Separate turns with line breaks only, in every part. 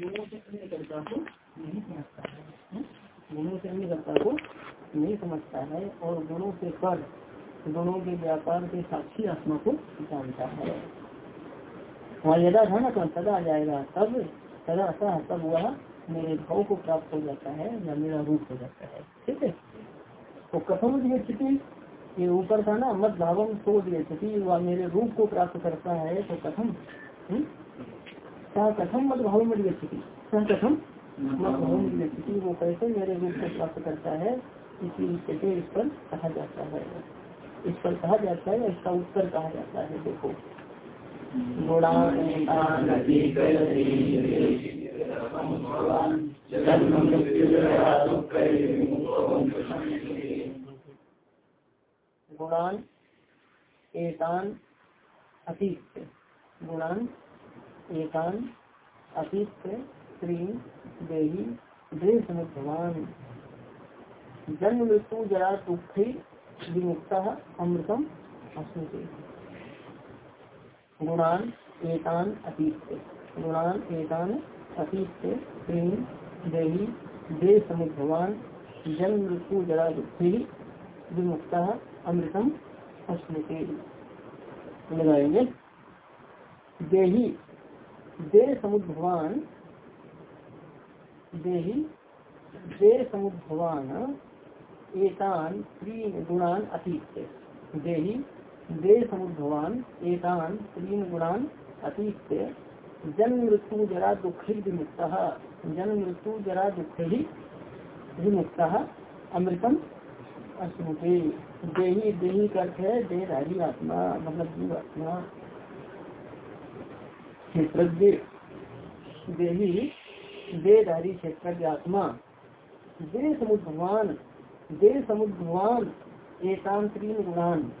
गुणों से अन्य कर्ता को नहीं समझता है से और गुणों से पर गुणों के व्यापार के साक्षी आत्मा को जानता है वहाँ यदा था ना तदा आ जाएगा तब तदा सा तब वह मेरे भाव को प्राप्त हो जाता है या मेरा रूप हो जाता है ठीक है तो कथम स्थिति ये ऊपर था ना मत भावम तो स्थिति वह मेरे रूप को प्राप्त करता है तो कथम कथम मत भाव में स्थिति कथम मत स्थिति, वो कैसे मेरे रूप को प्राप्त करता है, इसी से इस पर कहा जाता है। इस पर कहा जाता है, इसका उत्तर कहा जाता है, देखो। गुणान, एतान, अतीत। गुणान एतान अतीत देही, देह भगवान जन्म, मृत्यु, जरा दुख विमुक्ता, अमृतम, अस्मृति। गुणान एतान अतीत। गुणान एतान अतीत, प्रेम, देही समुद्रवान जन्म, मृत्यु, जरा विमुक्ता, अमृतम लगाएँगे। देही दे समुद्रवान देही दे समुद्रवान एतान तीन गुणान अतीत। देही दे समुद्भवान एतान तीन गुणान अतीत। जन्म मृत्यु जरा दुखी विमुक्त। जन्म मृत्यु जरा दुख ही विमुक्त। अमृतम अस्मृति देही देही का अर्थ है देहधारी आत्मा मतलब जीव आत्मा। क्षेत्र देही देहधारी क्षेत्र आत्मा। देह समुद्र भगवान देह समुद्र भगवान एकांत गुणान।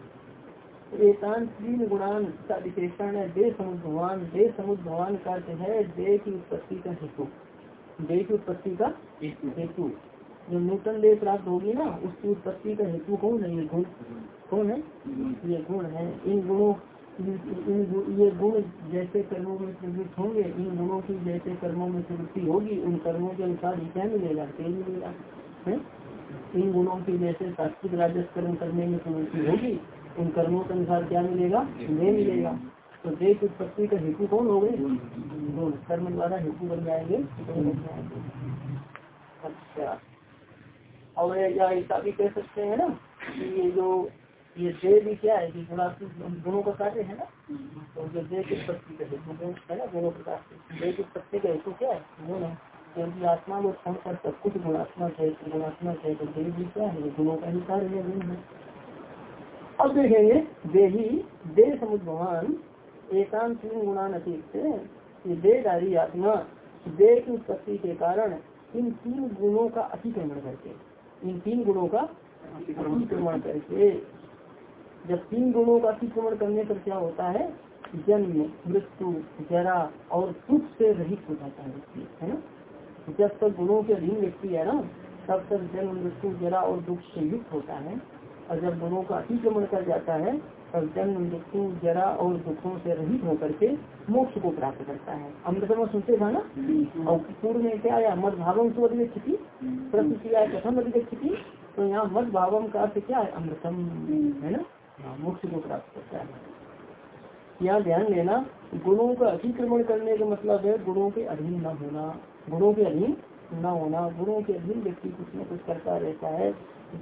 एकांत तीन गुणान का विशेषण है भगवान। देह समुद्र भगवान का अर्थ है देह की उत्पत्ति का हेतु। देह की उत्पत्ति का हेतु। जो नूतन देह प्राप्त होगी ना उसकी उत्पत्ति का हेतु कौन है? ये गुण। कौन है? ये गुण है। इन गुणों ये गुण जैसे कर्मों में प्रवृत्त होंगे, इन गुणों की जैसे कर्मों में प्रवृत्ति होगी, उन कर्मों के अनुसार ही क्या मिलेगा तेल मिलेगा, है? इन गुणों की जैसे सात्विक राजस कर्म करने में प्रवृत्ति होगी, उन कर्मों के अनुसार क्या मिलेगा? नहीं मिलेगा। तो देश उत्पत्ति का हेतु कौन हो गए? गुण। कर्म द्वारा हेतु बन जाएँगे अच्छा। और ऐसा भी कह सकते हैं ना, कि ये जो ये देह भी क्या है कि गुणों का कार्य है ना? तो जो देह की उत्पत्ति का हेतु है ना गुणों का देह की उत्पत्ति का हेतु क्या है? गुण है क्योंकि आत्मा को क्षण कर सब कुछ गुणात्मक है गुणात्मक है तो देह भी क्या है? गुणों का ही कार्य है गुण है अब देखेंगे देही देह समुद्रवान, एकांत गुणान अतिरिक्त ये देहधारी आत्मा देह की उत्पत्ति के कारण इन तीन गुणों का अतिक्रमण करके, इन तीन गुणों का अतिक्रमण करके जब तीन गुणों का अतिक्रमण करने पर क्या होता है? जन्म मृत्यु जरा और दुख से रहित हो जाता है व्यक्ति है ना? जब तक गुणों के अधीन व्यक्ति है ना तब तक जन्म मृत्यु जरा और दुख से युक्त होता है। और जब गुणों का अतिक्रमण कर जाता है तब जन्म मृत्यु जरा और दुखों से रहित होकर के मोक्ष को प्राप्त करता है। अमृतम सुनते था ना? और पूर्व में क्या आया? मद भावम अधिक स्थिति प्रश्न किया प्रथम अधिक स्थिति तो यहाँ मद भावम का अर्थ क्या है? अमृतम है ना? मोक्ष को प्राप्त करता है। यहाँ ध्यान देना, गुणों का अतिक्रमण करने का मतलब है गुणों के अधीन न होना, गुणों के अधीन न होना, गुणों के अधीन व्यक्ति कुछ न कुछ करता रहता है।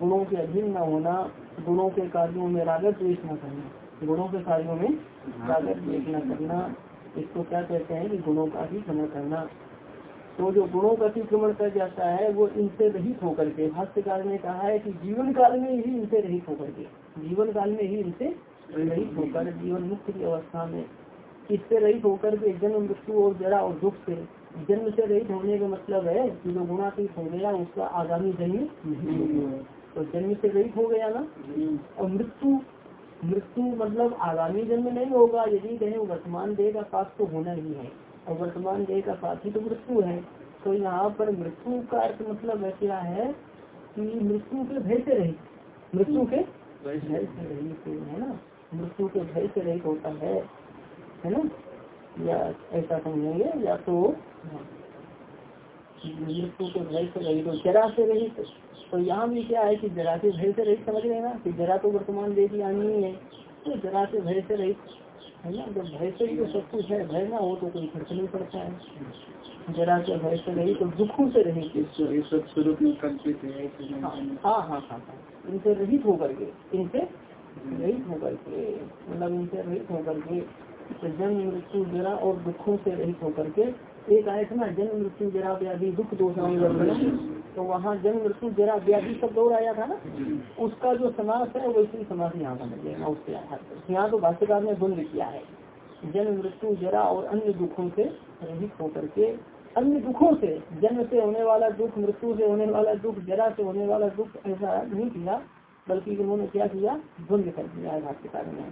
गुणों के अधीन न होना, गुणों के कार्यों में रागत द्वेष न करना, गुणों के कार्यों में रागत द्वेष न करना, इसको क्या कहते हैं कि गुणों का अतिक्रमण करना। तो जो गुणों का अतिक्रमण कर जाता है, वो इनसे रहित होकर के, भाष्यकार ने कहा है कि जीवन काल में ही इनसे रहित होकर के। जीवन काल में ही इनसे रहित होकर जीवन मुक्त की अवस्था में इससे रहित होकर के जन्म मृत्यु और जरा और दुख से जन्म से रहित होने का मतलब है कि जो गुणातीत हो गया उसका आगामी जन्म नहीं तो जन्म से रहित हो गया ना? और मृत्यु मृत्यु मतलब आगामी जन्म नहीं होगा यदि कहें वर्तमान देह का पास तो होना ही है। और वर्तमान देह का पास ही तो मृत्यु है। तो यहाँ पर मृत्यु का अर्थ मतलब क्या है कि मृत्यु के भय से रहित मृत्यु के भय से रहित है ना? मृत्यु के भय से रहित होता है है ना? या ऐसा समझेंगे या तो मृत्यु के भय से रहित और जरा से रहित तो यहाँ भी क्या है कि जरा से भय से रहित समझ लेना कि जरा तो वर्तमान देश आनी ही है तो जरा से भय से रहित है ना? जब भय से ही तो सब कुछ है भय ना हो तो कोई फ़र्क नहीं पड़ता है। जरा से भय से रही तो दुखों से रही
स्वरूप में कल्पित है
हाँ हाँ हाँ हाँ। इनसे रहित होकर के, इनसे रहित होकर के मतलब इनसे रहित होकर के तो जन्म मृत्यु जरा और दुखों से रहित होकर के, एक आयत ना जन्म मृत्यु जरा व्याधि, दुख दोष तो वहाँ जन्म मृत्यु जरा व्याधि शब्द और आया था ना? उसका जो समास है, वैसे ही समास यहाँ समझ लेना उसके आधार पर यहाँ तो भाष्यकार ने द्वंद किया है। जन्म मृत्यु जरा और अन्य दुखों से रहित होकर के अन्य दुखों से, जन्म से होने वाला दुख, मृत्यु से होने वाला दुख, जरा से होने वाला दुख ऐसा नहीं किया, बल्कि उन्होंने क्या किया? द्वंद कर दिया भाष्यकार ने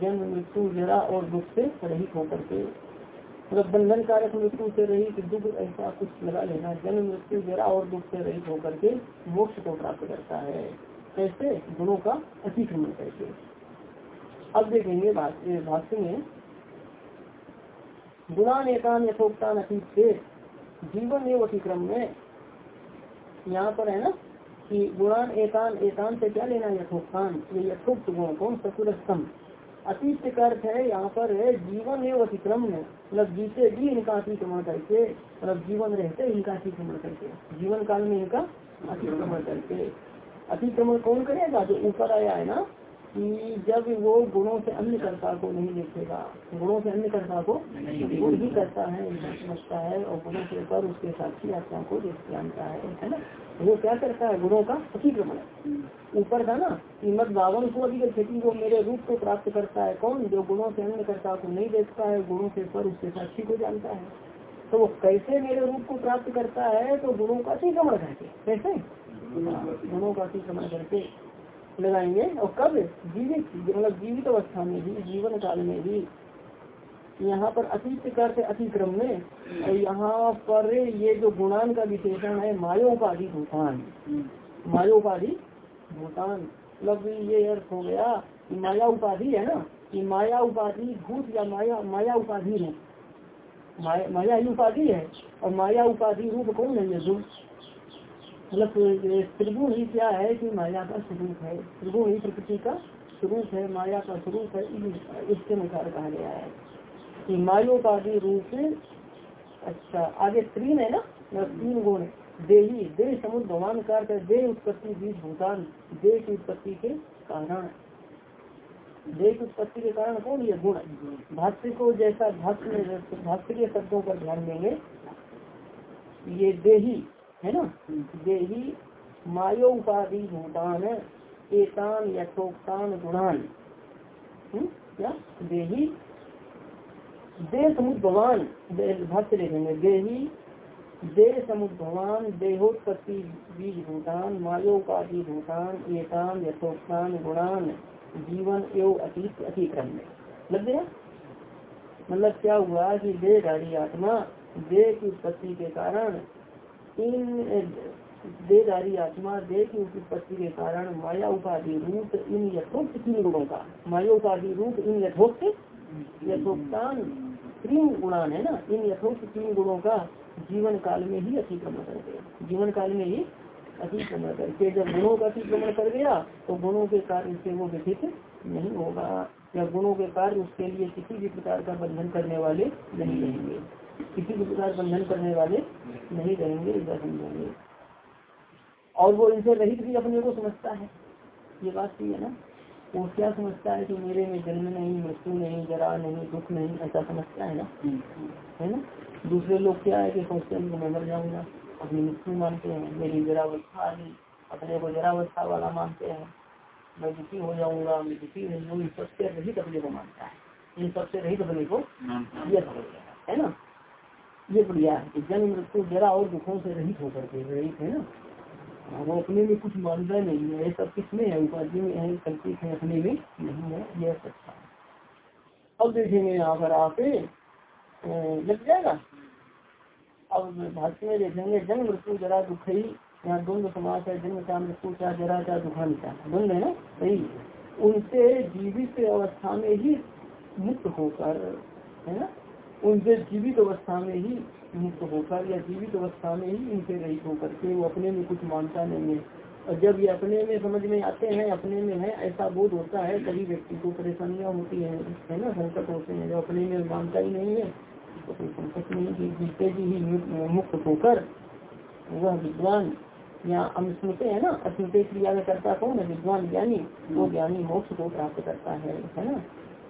जन्म, मृत्यु, जरा और दुख से रहित होकर के। मतलब बंधन कारक मृत्यु से रहित दुख ऐसा कुछ लगा लेना, जन्म, मृत्यु, जरा और दुख से रहित होकर के मोक्ष को प्राप्त करता है। कैसे गुणों का अतिक्रमण करके। अब देखेंगे भाष्य में गुणान एकान यथोक्तान अतीत जीवन एवं अतिक्रम में। यहाँ पर है ना कि गुणान एकान एकान से क्या लेना यथोक्तान? ये यथोक्त गुण कौन ससुर स्तंभ अतीत का अर्थ है यहाँ पर है, जीवन एवं अतिक्रम में। मतलब जीते भी इनका अतिक्रमण करके मतलब जीवन रहते इनका अतिक्रमण करके। जीवन काल में इनका अतिक्रमण करके। अतिक्रमण कौन करेगा? जो ऊपर आया है ना कि जब वो गुणों से अन्य कर्ता को नहीं देखेगा, गुणों से अन्य कर्ता को गुण ही करता है समझता है और गुणों के ऊपर उसके साक्षी आत्मा को जानता है है ना? वो क्या करता है? गुणों का अतिक्रमण ऊपर था ना कि मत बावन को अधिक को मेरे रूप को प्राप्त करता है कौन? जो गुणों से अन्य कर्ता को नहीं देखता है, गुणों के ऊपर उसके साक्षी को जानता है। तो वो कैसे मेरे रूप को प्राप्त करता है? तो गुणों का अतिक्रमण करके, कैसे? गुणों का अतिक्रमण करके। लगाएँगे। और कब? जीवित मतलब जीवित अवस्था में भी, जीवन काल में भी। यहाँ पर अतीत करते अतिक्रम में, और यहाँ पर ये जो गुणान का विशेषण है, मायोपाधि भूतान। मायोपाधि भूतान। मतलब ये अर्थ हो गया कि माया उपाधि है ना? कि माया उपाधि भूत या माया माया उपाधि माया माया ही उपाधि है। और माया उपाधि रूप कौन है? ये मतलब त्रिगुण ही क्या है कि माया का स्वरूप है? त्रिगुण ही प्रकृति का स्वरूप है, माया का स्वरूप है इसके अनुसार कहा गया है। कि मायोपाधि रूप अच्छा आगे तीन है ना? तीन गुण देही, देह, समुद्र, भगवान, कार का देह उत्पत्ति, बीज, भूतान। देह की उत्पत्ति के कारण। देह की उत्पत्ति के कारण कौन ये गुण भाष्य को जैसा भाष्य भाष्य के शब्दों पर ध्यान देंगे। ये देही है ना? देही मायो उपाधि भूतान, एतान, यथोक्तान, गुणान? क्या? देही दे समुद्भवान भक्त लिखेंगे देही दे समुद्भवान देहोत्पत्ति बीज भूतान, मायोपाधि भूतान, एतान, यथोक्तान, गुणान, जीवन एवं अतीत अतिक्रम में लग गया? मतलब क्या हुआ कि देहधारी आत्मा देह की उत्पत्ति के कारण इन देहधारी आत्मा, देह की उत्पत्ति के कारण माया उपाधि रूप इन यथोक्त तीन गुणों का। माया उपाधि रूप इन यथोक्त यथोक्तान तीन गुणान है ना? इन यथोक्त तीन गुणों का जीवन काल में ही अतिक्रमण करके जीवन काल में ही अतिक्रमण करके जब गुणों का अतिक्रमण कर गया तो गुणों के कार्य से वो व्यथित नहीं होगा। या गुणों के कार्य उसके लिए किसी भी प्रकार का बंधन करने वाले नहीं रहेंगे। किसी भी प्रकार बंधन करने वाले नहीं रहेंगे समझेंगे और वो इनसे रहित भी अपने को समझता है। ये बात सही है ना? वो क्या समझता है कि मेरे में जन्म नहीं मृत्यु नहीं जरा नहीं दुख नहीं ऐसा समझता है ना? है ना? दूसरे लोग क्या है कि सोचते हैं मैं मर जाऊँगा अपनी मृत्यु मानते हैं मेरी जरावस्था गई अपने को जरावस्था वाला मानते हैं। मैं दुखी हो जाऊँगा मैं दुखी नहीं हूँ। इन सबसे रहित अपने को मानता है। इन सबसे रहित अपने को यह है ना? ये बढ़िया है जन्म मृत्यु जरा और दुखों से रहित होकर के रहित है ना। वो अपने में कुछ मानता नहीं है सब किसमें है? उपाधि में है, कल्पित है, अपने में नहीं है यह सच्चा अब देखेंगे यहाँ पर आके लग जाएगा। अब भारत में देखेंगे जन्म मृत्यु जरा दुख ही, यहाँ द्वंद समाज है, जन्म का मृत्यु क्या जरा क्या दुखान क्या द्वंद है ना? सही उनसे जीवित अवस्था में ही मुक्त होकर, है ना? उनसे जीवित अवस्था में ही मुक्त होकर या जीवित अवस्था में ही इनसे रहित होकर के वो अपने में कुछ मानता नहीं है। और जब ये अपने में समझ में आते हैं, अपने में है, ऐसा बोध होता है, तभी व्यक्ति को परेशानियाँ होती है है ना? संकट होते हैं जब अपने में मानता ही नहीं है तो कोई संकट नहीं कि जीते जी ही मुक्त होकर वह विद्वान, या हम सुनते हैं ना अस्मृत क्रिया में करता कौन है? विद्वान ज्ञानी, वो ज्ञानी मोक्ष को प्राप्त करता है है ना?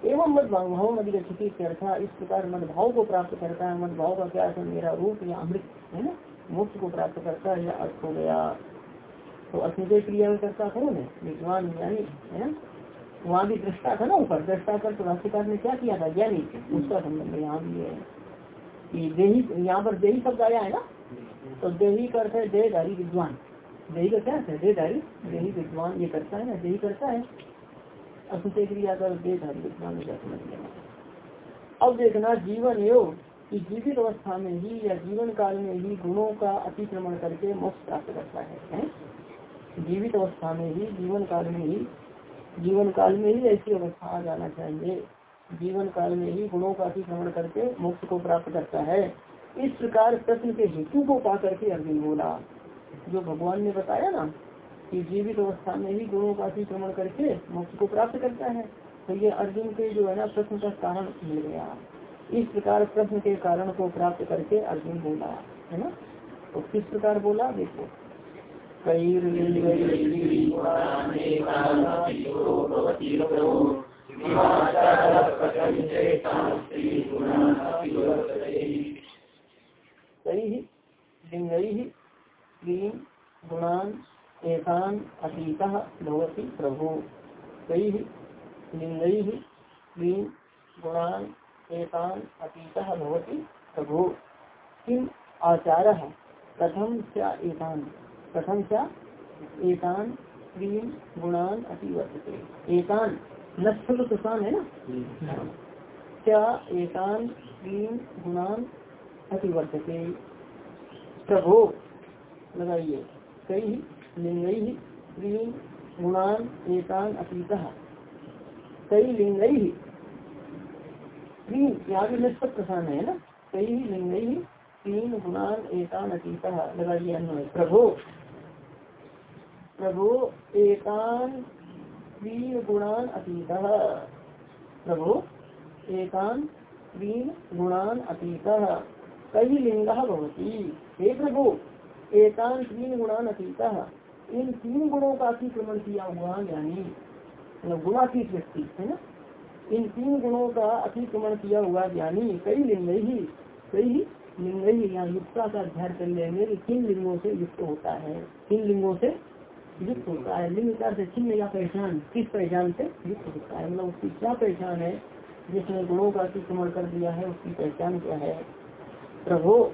एवं मत भाव मदिगछति अर्था इस प्रकार मत भाव को प्राप्त करता है मत भाव का क्या है, मेरा रूप या अमृत, है ना? मुक्त को प्राप्त करता है या अर्थ हो गया। तो अस्मृत क्रिया में करता कौन है विद्वान ज्ञानी है ना? वहाँ भी दृष्टा था ना ऊपर। दृष्टा कर तो राष्ट्रकार ने क्या किया था? ज्ञानी उसका संबंध यहाँ भी है। कि देही, यहाँ पर देही शब्द आया है ना? तो देही का अर्थ है देहधारी विद्वान। देही का क्या है? देहधारी, देही विद्वान, ये करता है ना? देही करता है। असुते क्रिया समझ लेना अब देखना जीवन योग कि जीवित अवस्था में ही या जीवन काल में ही गुणों का अतिक्रमण करके मोक्ष प्राप्त करता है, है? जीवित अवस्था में ही जीवन काल में ही जीवन काल में ही ऐसी अवस्था आ जाना चाहिए जीवन काल में ही गुणों का अतिक्रमण करके मोक्ष को प्राप्त करता है इस प्रकार प्रश्न के हेतु को पा करके अर्जुन बोला जो भगवान ने बताया ना कि जीवित अवस्था में ही गुणों का अतिक्रमण करके मोक्ष को प्राप्त करता है तो ये अर्जुन के जो है ना प्रश्न का कारण मिल गया। इस प्रकार प्रश्न के कारण को प्राप्त करके अर्जुन बोला, है ना? तो किस प्रकार बोला? देखो। कई क्लीं गुणान् अतीतः भवति प्रभु। कैः लिंगैः गुणान् अतीतः भवति प्रभु। किम् आचारः? कथं च एतान्? कथं च एतान् क्लीं गुणान् अतिवर्तते एतान् नष्ट किसान है ना? क्या एतान तीन गुणान अतिवर्तते प्रभो, लगाइए। कई लिंग तीन गुणान एतान अतीत। कई लिंग तीन यहाँ भी निष्पत प्रधान है ना? कई लिंग तीन गुणान एतान अतीत। लगाइए अन्वय प्रभो प्रभो एतान तीन गुणान अतीत। प्रभु, एकान तीन गुणान अतीत। कई लिंग भवती। हे प्रभु, एकान तीन गुणान अतीत। इन तीन गुणों का अतिक्रमण किया हुआ यानी मतलब गुणातीत व्यक्ति है ना? इन तीन गुणों का अतिक्रमण किया हुआ ज्ञानी कई लिंग ही, कई लिंग ही यहाँ युक्ता का अध्ययन कर लेंगे किन लिंगों से युक्त होता है। किन लिंगों से युक्त होता है। लिंग का चिन्ह या पहचान, किस पहचान से युक्त होता है। मतलब उसकी क्या पहचान है? जिसने गुणों का अतिक्रमण कर दिया है, उसकी पहचान क्या है? प्रभु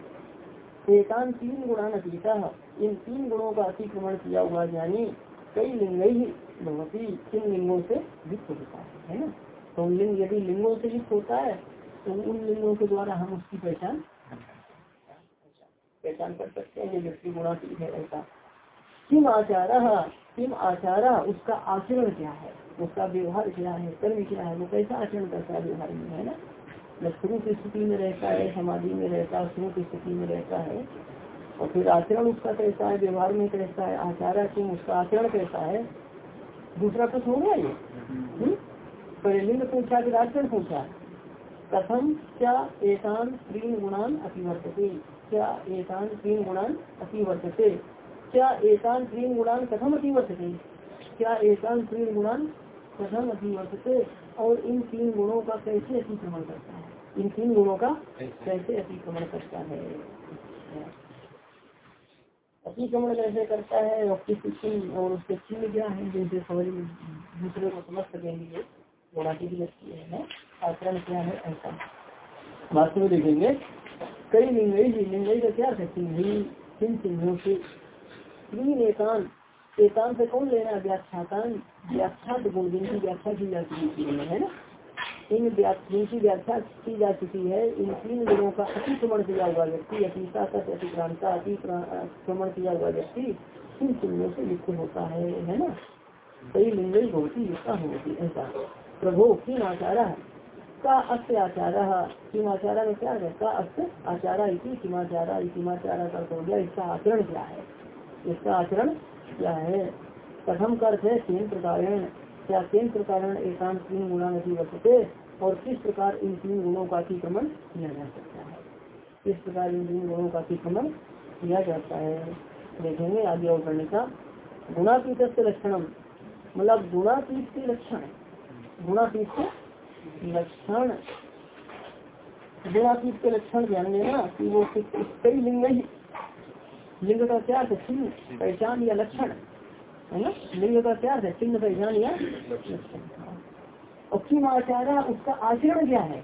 एकांत तीन गुणान अतीता इन तीन गुणों का अतिक्रमण किया हुआ ज्ञानी कई लिंग ही भगवती किन लिंगों से युक्त होता है है ना? तो लिंग यदि लिंगों से युक्त होता है तो उन लिंगों के द्वारा हम उसकी पहचान पहचान कर सकते हैं, ये व्यक्ति गुणातीत है ऐसा। किम आचार किम आचार, उसका आचरण क्या है? उसका व्यवहार क्या है? कर्म क्या है? वो कैसा आचरण करता है व्यवहार में, है ना? शुरू की स्थिति में रहता है, समाधि में रहता है की स्थिति में रहता है। और फिर आचरण उसका कैसा है, व्यवहार में कैसा है, आचारा किम उसका आचरण कैसा है, दूसरा प्रश्न हो गया ये? हम्म? पहले लिंग पूछा, फिर आचरण पूछा। कथम क्या एकान तीन गुणान अतिवर्तते? क्या एकान तीन गुणान अतिवर्तते? क्या एकांत तीन गुणान कथम अतिवर्तते? क्या एकांत तीन गुणान कथम अतिवर्तते? और इन तीन गुणों का कैसे अतिक्रमण करता है? इन तीन गुणों का कैसे अतिक्रमण करता है? अतिक्रमण कैसे करता है? और किस चिन्ह और उसके चिन्ह क्या है? जिनसे समझ दूसरे को समझ सकेंगे गुणा की व्यक्ति है आचरण क्या है? ऐसा। वास्तव में देखेंगे। कई लिंगई लिंगई का क्या है? चिन्ह किन चिन्हों से। तीन एकांत। एकांत से कौन लेना? व्याख्याकान व्याख्यात गुण जिनकी व्याख्या की जा चुकी है ना? इन जिनकी व्याख्या की जा चुकी है। इन तीन गुणों का अतिक्रमण किया हुआ व्यक्ति, अतीता तक अतिक्रांता अतिक्रमण किया हुआ व्यक्ति, इन चिन्हों से युक्त होता है है ना? कई लिंग होती युक्ता होती ऐसा। प्रभु किन आचारा, का अस्त आचारा सीमाचारा में क्या है? का अस्त आचारा इसी सीमाचारा सीमाचारा का हो गया, इसका आचरण क्या है? इसका आचरण क्या है? प्रथम का अर्थ है तीन प्रकार क्या तीन प्रकार एकांत तीन गुणा नहीं बचते और किस प्रकार इन तीन गुणों का अतिक्रमण किया जा सकता है? किस प्रकार इन तीन गुणों का अतिक्रमण किया जाता है? देखेंगे आगे और करने का। गुणातीत लक्षणम मतलब गुणातीत के लक्षण। गुणातीत के लक्षण। गुणातीत के लक्षण ध्यान देना कि वो कई लिंग लिंग का क्या है? चिन्ह, पहचान या लक्षण। है ना? लिंग का क्या है? चिन्ह, पहचान या लक्षण। और किम आचार्य उसका आचरण क्या है?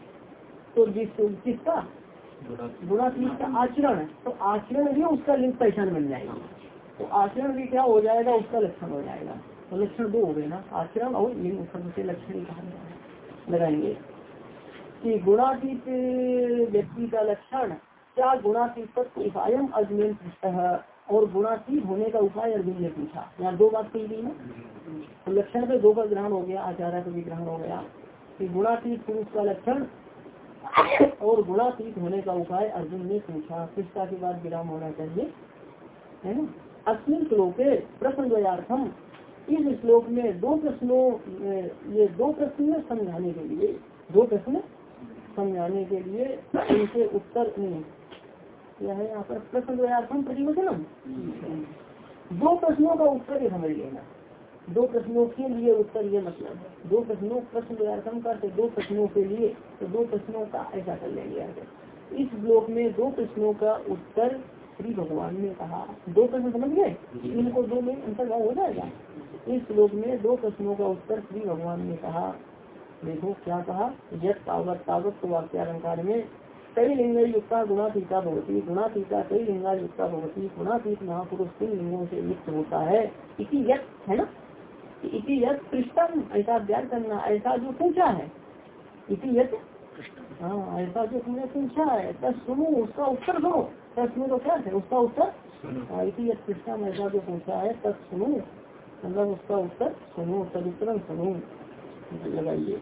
तो जिस किसका गुणात्मिक का आचरण तो आचरण भी उसका लिंग पहचान बन जाएगी। तो आचरण भी क्या हो जाएगा? उसका लक्षण हो जाएगा। तो लक्षण दो हो गए ना, आचरण और लिंग सबसे लक्षण कहा लगाएँगे। कि गुणातीत व्यक्ति का लक्षण, क्या गुणातीत अजमेर और गुणातीत होने का उपाय अर्जुन ने पूछा। यहाँ दो बात कही गई ना? तो लक्षण पे दो का ग्रहण हो गया, आचार्य का भी ग्रहण हो गया कि गुणातीत पुरुष का लक्षण और गुणातीत होने का उपाय अर्जुन ने पूछा। कृष्णा के बाद विराम होना चाहिए, है ना? अस्मिन श्लोके प्रश्न द्वयार्थम इस श्लोक में दो प्रश्नों ये दो प्रश्न समझाने के लिए, दो प्रश्न समझाने के लिए इनके उत्तर क्या है यहाँ पर? प्रश्न द्वयार्थम प्रतिवचनम दो प्रश्नों का उत्तर समझ लेना दो प्रश्नों के लिए उत्तर ये मतलब है। दो प्रश्नों प्रश्न व्यार्थम करते दो प्रश्नों के लिए तो दो प्रश्नों का ऐसा कर लेंगे आगे। इस ब्लॉक में दो प्रश्नों का उत्तर श्री भगवान ने कहा। दो प्रश्न समझ गए? इनको दो में अंतर्भाव हो जाएगा। इस श्लोक में दो प्रश्नों का उत्तर श्री भगवान ने कहा। देखो क्या कहा? यद तावत तावत तो वाक्यालंकार में कई लिंग युक्ता गुणातीता भगवती गुणातीता कई लिंगा युक्ता भगवती गुणातीत महापुरुष तीन लिंगों से युक्त होता है। इसी यद है ना? इसी यद पृष्ठम ऐसा अध्ययन करना ऐसा जो पूछा है। इसी यद हाँ ऐसा जो तुमने पूछा है तब सुनो उसका उत्तर दो। तब सुनो तो क्या है? उसका उत्तर? हाँ, इसी यद पृष्ठम ऐसा जो पूछा है तब सुनो। मतलब उसका उत्तर सुनो तद उत्तर सुनो। लगाइए।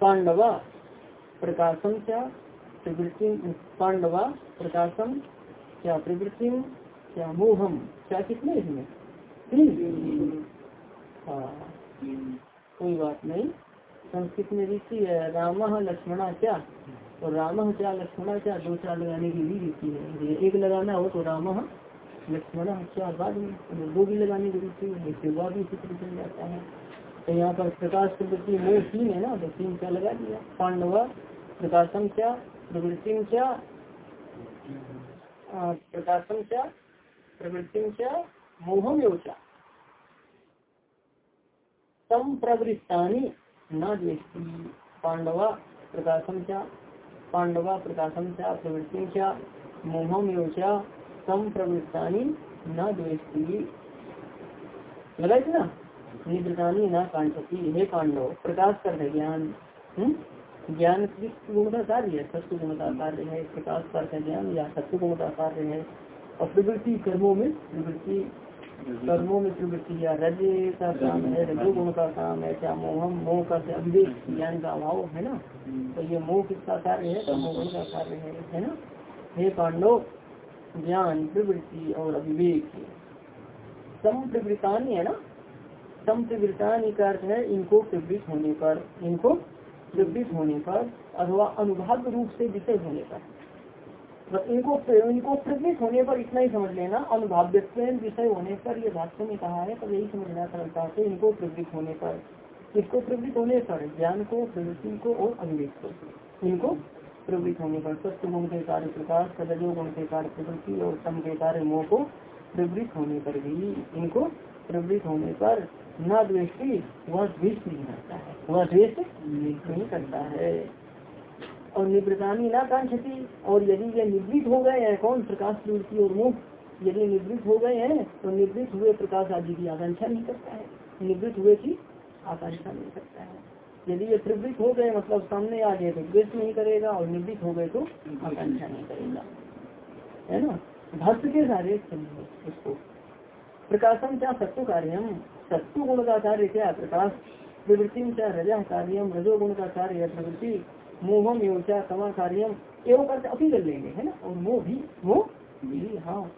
पांडवा प्रकाशम क्या प्रवृत्ति पांडवा प्रकाशम क्या प्रवृत्ति क्या मोहम क्या कितने इसमें? हाँ। कोई बात नहीं। संस्कृत में रीति है, राम, लक्ष्मणा, क्या? और राम, क्या, लक्ष्मणा, क्या? दो चार लगाने की भी रीति है। एक लगाना हो तो राम, लक्ष्मण, क्या? बाद में, दो भी लगाने की रीति है। इसके बाद भी चित्र चल जाता है। तो यहाँ पर प्रकाश प्रवृत्ति मोह तीन है ना तो तीन क्या लगा दिया? पांडवा, प्रकाशम क्या? प्रवृत्ति क्या? प्रकाशम क्या? प्रवृत्ति क्या? मोहम योचा तम प्रवृत्तानी न द्वेष्टि। पांडवा, प्रकाशम क्या? पांडवा, प्रकाशम क्या? प्रवृत्ति क्या? मोहम योचा तम प्रवृत्तानी न द्वेष्टि। लगा ना? निवृतानी न कांटती हे पांडव प्रकाश कर है ज्ञान? ज्ञान गुण का कार्य है सत्य गुण का कार्य है, प्रकाश कर ज्ञान, या सत्य गुण का कार्य है। और प्रवृत्ति कर्मों में, प्रवृत्ति कर्मों में प्रवृत्ति, या रज का काम है, रजो गुण का काम है क्या मोहम, मोह का अविवेक ज्ञान का अभाव, है ना? तो ये मोह किसका कार्य है? तो मोहन का कार्य है है ना? हे पांडव, ज्ञान, प्रवृत्ति और अविवेक सम प्रवृत्तानी है ना? सम प्रवृत्तानी का अर्थ है, इनको प्रवृत्त होने पर, इनको प्रवृत्त होने पर, अथवा अनुभाग रूप से विषय होने पर। तो इनको इनको प्रवृत्त होने पर इतना ही समझ लेना अनुभाव्य विषय होने पर, ये भाष्य में कहा है तो यही समझना सरलता से इनको प्रवृत्त होने पर इसको प्रवृत्त होने पर? ज्ञान को, प्रवृत्ति को और अविवेक को। इनको प्रवृत्त होने पर, सत्य गुण के कार्य प्रकाश सदजो गुण के कार्य प्रवृत्ति और सम के कार्य मोह को प्रवृत्त होने पर भी इनको प्रवृत्त होने पर न द्वेषी वह द्वेष नहीं करता है। वह द्वेष नहीं करता है। और निवृतानी ना कांक्षती, और यदि ये निवृत्त हो गए हैं, कौन प्रकाश प्रवृत्ति और मुख? यदि निवृत्त हो गए हैं तो निवृत्त हुए प्रकाश आदि की आकांक्षा नहीं करता है। निवृत्त हुए की आकांक्षा नहीं करता है। यदि ये प्रवृत्त हो गए मतलब सामने आ गए तो द्वेष नहीं करेगा, और निवृत्त हो गए तो आकांक्षा नहीं करेगा। है ना? भक्त के सारे इसको प्रकाशम क्या सत्व कार्यम सत्व गुण का कार्य क्या प्रकाश? प्रवृत्ति क्या रजा कार्यम रजो गुण का कार्य प्रवृत्ति मोहम क्या कमा कार्यम एवं अभी कर लेंगे, है ना? और मोह भी मोह भी हाँ।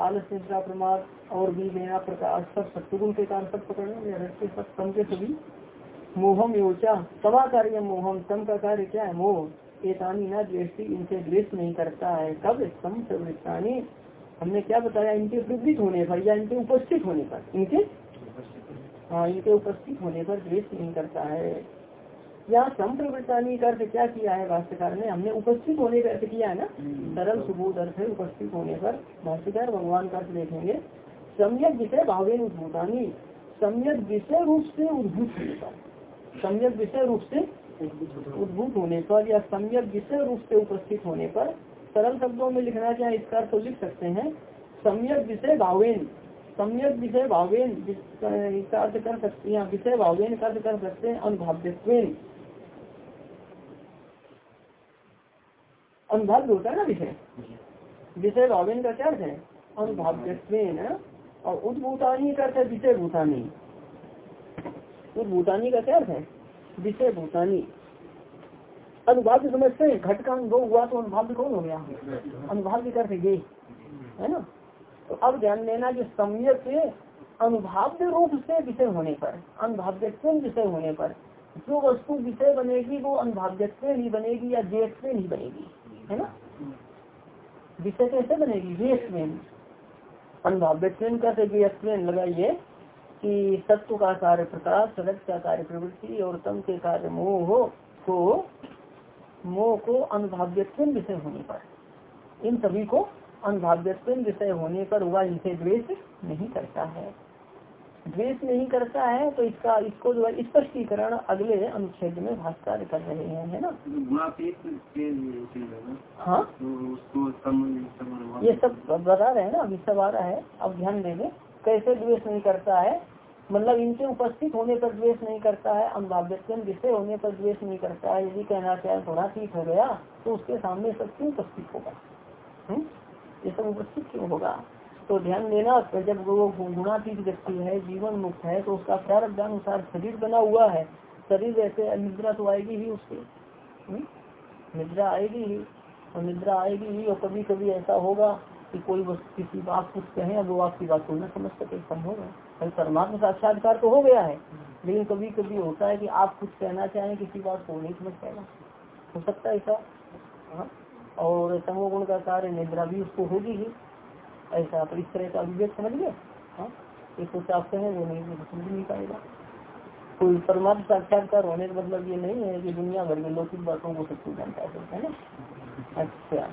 आलस निद्रा प्रमाद और भी मेरा प्रकाश, सब सत्युगुण के कारण सब पकड़ना सब कम के सभी। मोहम योचा सवा कार्य। मोहम तम का कार्य क्या है? मोह। एतानी न द्वेष्टि, इनसे द्वेष नहीं करता है। कब? सम प्रवृत्तानी। हमने क्या बताया? इनके प्रवृत्त होने पर या इनके उपस्थित होने पर। इनके? हाँ इनके उपस्थित होने पर द्वेष नहीं करता है। यहाँ संप्रवृत्तानी का अर्थ क्या किया है भाष्यकार ने? हमने उपस्थित होने का अर्थ किया है ना? सरल सुबोध अर्थ है उपस्थित होने पर। भाष्यकार भगवान का अर्थ देखेंगे। सम्यक विषय भावे उद्भूतानी। सम्यक विषय रूप से उद्भूत होने पर। सम्यक विषय रूप से उद्भूत होने पर या सम्यक विषय रूप से उपस्थित होने पर सरल शब्दों में लिखना चाहे इसका तो लिख सकते हैं। सम्यक विषय भावेन। सम्यक विषय भावेन इसका अर्थ कर सकते हैं विषय भावेन का अर्थ कर सकते हैं, अनुभाव्यत्वेन। अनुभाव होता है ना विषय? विषय भावेन का क्या अर्थ है? अनुभाव्यत्वेन और उद्भूतानी का अर्थ है विषय भूतानी उद्भूतानी का क्या अर्थ है? विषय भूतानी अनुभाव समझते हैं घट का अनुभव हुआ तो अनुभाव कौन हो गया? अनुभाव की अर्थ ये है ना? तो अब ध्यान देना कि सम्यक अनुभाव्य रूप से विषय होने पर अनुभाव्यत्व विषय होने पर, जो वस्तु विषय बनेगी वो अनुभाव्यत्व नहीं बनेगी या देश में नहीं बनेगी, है ना? विषय कैसे बनेगी? देश में अनुभाव्यत्व का लगाइए कि सत्व का कार्य प्रकाश सदक का कार्य प्रवृत्ति और तम के कार्य मोह को मोह को अनुभाव्यत्व विषय होने पर। इन सभी को अनुभाव्यत्व विषय होने पर वह इसे द्वेष नहीं करता है। द्वेष नहीं करता है तो इसका इसको जो है स्पष्टीकरण अगले अनुच्छेद में भाष्कर कर रहे हैं है ना? हाँ? ये सब बता रहे हैं ना अभी सब आ रहा है। अब ध्यान देंगे कैसे द्वेष नहीं करता है मतलब इनके उपस्थित होने पर द्वेष नहीं करता है अनुभाव्यत्व विषय होने पर द्वेष नहीं करता है। यदि कहना चाहे थोड़ा ठीक हो गया तो उसके सामने सब क्यों उपस्थित होगा। हम्म? ये सब उपस्थित क्यों होगा? तो ध्यान देना, जब वो गुणातीत व्यक्ति है, जीवन मुक्त है तो उसका प्रारब्ध अनुसार शरीर बना हुआ है। शरीर ऐसे निद्रा तो आएगी ही उसकी। हम्म? निद्रा आएगी ही। और निद्रा आएगी ही, और कभी कभी ऐसा होगा कि कोई किसी बात कुछ कहे वो आपकी बात को न समझ सके, संभव है। परमात्मा साक्षात्कार तो हो गया है, लेकिन कभी कभी होता है कि आप कुछ कहना चाहें, किसी बात को नहीं समझ पाएगा हो सकता है ऐसा हाँ। और तमोगुण का कार्य निद्रा भी उसको होगी ही। ऐसा तो इस तरह का विवेक समझ गए? हाँ। ये कुछ आप कहें, वो नहीं समझ नहीं पाएगा। कोई परमात्मा साक्षात्कार होने का मतलब ये नहीं है कि दुनिया भर में लौकिक बातों को सब कुछ जानता है ना? अच्छा।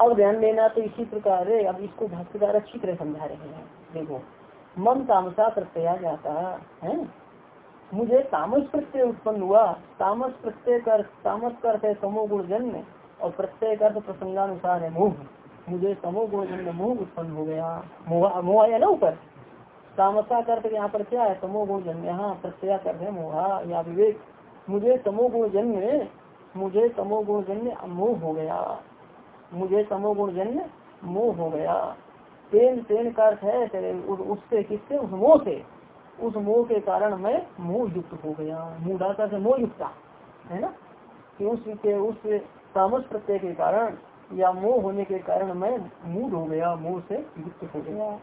अब ध्यान देना तो इसी प्रकार है, अब इसको भाष्यकार अच्छी तरह समझा रहे हैं। देखो मन तामसा प्रत्यय जाता है मुझे तामस प्रत्यय उत्पन्न हुआ। तामस प्रत्यय कर, तामस कर है तमो गुण जन्म और प्रत्यय कर प्रसंगानुसार है मोह। मुझे तमो गुण जन्म मोह उत्पन्न हो गया। मोह आया ना ऊपर? तामसा कर यहाँ पर क्या है? तमो गुण जन्म यहाँ प्रत्यय कर है मोहा या विवेक। मुझे तमो गुण जन्म मुझे तमो गुण जन्म मोह हो गया। मुझे तमोगुण जन्य मोह हो गया। तेन तेन का अर्थ है उससे किससे? उस मोह से। उस मोह के कारण मैं मोह युक्त हो गया। मूढ़ा से मोह युक्ता है ना? कि उस के उस तामस प्रत्यय के कारण या मोह होने के कारण मैं मूड हो गया मोह से युक्त हो गया।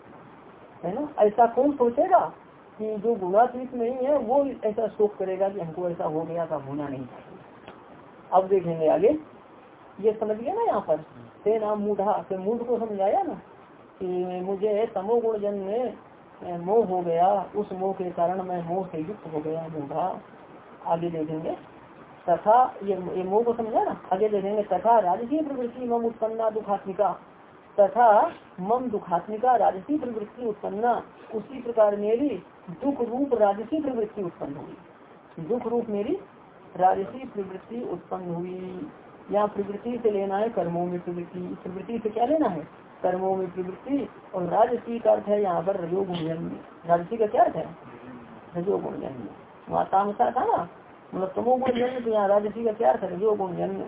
है ना? ऐसा कौन सोचेगा कि जो गुणातीत नहीं है वो ऐसा शोक करेगा कि हमको ऐसा हो गया था होना नहीं चाहिए। अब देखेंगे आगे। ये समझ गया ना यहाँ पर? ते नाम मूढ़ा मूढ़ को समझाया ना? कि मुझे तमोगुण जन में मोह हो गया, उस मोह के कारण मैं मोह से युक्त हो गया मूढ़ा आगे देखेंगे। तथा ये ये मोह को समझा ना? आगे देखेंगे, तथा राजकीय प्रवृत्ति मम उत्पन्ना दुखात्मिका। तथा मम दुखात्मिका राजसी प्रवृत्ति उत्पन्ना, उसी प्रकार मेरी दुख रूप राजसी प्रवृत्ति उत्पन्न हुई। दुख रूप मेरी राजसी प्रवृत्ति उत्पन्न हुई। यहाँ प्रवृत्ति से लेना है, कर्मों में प्रवृत्ति। प्रवृत्ति से क्या लेना है? कर्मों में प्रवृत्ति और राजसी का अर्थ है यहाँ पर रजोगुण राजसी का क्या अर्थ है? रजोगुण जन्म वहाँ तामसा था ना? मतलब तमोगुण जन्म तो यहाँ राजसी का क्या अर्थ है? रजोगुण जन्म